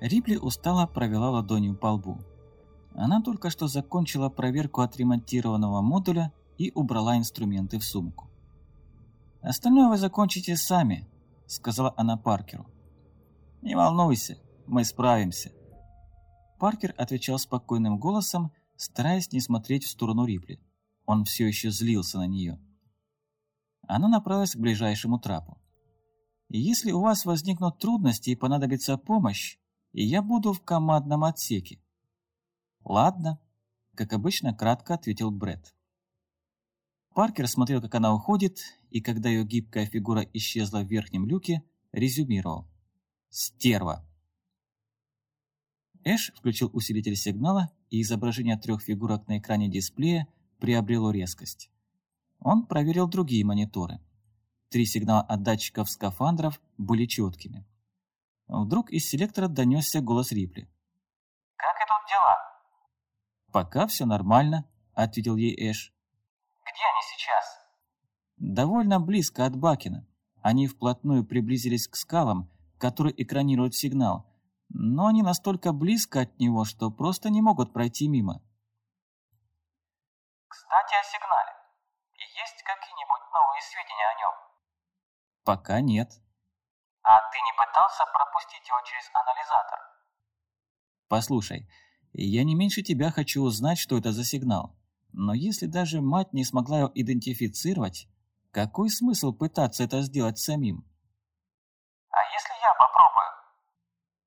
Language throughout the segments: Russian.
Рипли устало провела ладонью по лбу. Она только что закончила проверку отремонтированного модуля и убрала инструменты в сумку. «Остальное вы закончите сами», — сказала она Паркеру. «Не волнуйся, мы справимся». Паркер отвечал спокойным голосом, стараясь не смотреть в сторону Рипли. Он все еще злился на нее. Она направилась к ближайшему трапу. «Если у вас возникнут трудности и понадобится помощь, я буду в командном отсеке». «Ладно», — как обычно кратко ответил Бред. Паркер смотрел, как она уходит, и когда ее гибкая фигура исчезла в верхнем люке, резюмировал. «Стерва!» Эш включил усилитель сигнала, и изображение трех фигурок на экране дисплея приобрело резкость. Он проверил другие мониторы. Три сигнала от датчиков скафандров были четкими. Вдруг из селектора донесся голос Рипли. «Как идут дела?» «Пока все нормально», — ответил ей Эш. «Где они сейчас?» «Довольно близко от Бакина. Они вплотную приблизились к скалам, которые экранируют сигнал, но они настолько близко от него, что просто не могут пройти мимо. Кстати, о сигнале. Есть какие-нибудь новые сведения о нем? Пока нет. А ты не пытался пропустить его через анализатор? Послушай, я не меньше тебя хочу узнать, что это за сигнал. Но если даже мать не смогла его идентифицировать, какой смысл пытаться это сделать самим? А если я попробую?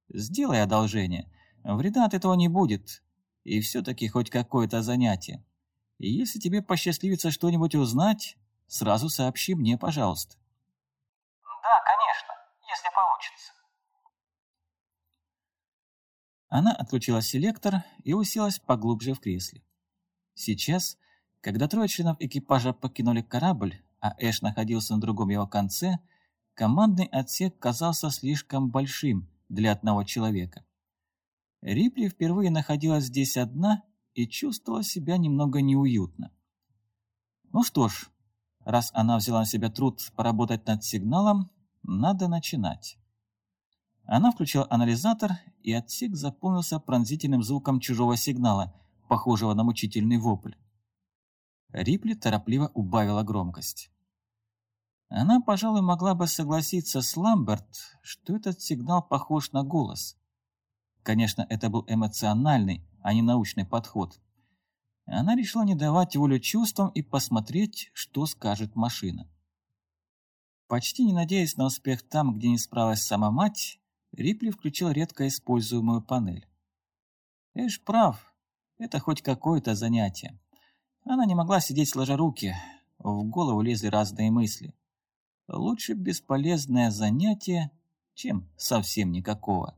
Сделай одолжение. Вреда от этого не будет. И все-таки хоть какое-то занятие. И если тебе посчастливится что-нибудь узнать, сразу сообщи мне, пожалуйста. Если получится. Она отключила селектор и уселась поглубже в кресле. Сейчас, когда трое членов экипажа покинули корабль, а Эш находился на другом его конце, командный отсек казался слишком большим, для одного человека. Рипли впервые находилась здесь одна и чувствовала себя немного неуютно. Ну что ж, раз она взяла на себя труд поработать над сигналом, надо начинать. Она включила анализатор, и отсек заполнился пронзительным звуком чужого сигнала, похожего на мучительный вопль. Рипли торопливо убавила громкость. Она, пожалуй, могла бы согласиться с Ламберт, что этот сигнал похож на голос. Конечно, это был эмоциональный, а не научный подход. Она решила не давать волю чувствам и посмотреть, что скажет машина. Почти не надеясь на успех там, где не справилась сама мать, Рипли включил редко используемую панель. Эш прав, это хоть какое-то занятие. Она не могла сидеть сложа руки, в голову лезли разные мысли. Лучше бесполезное занятие, чем совсем никакого.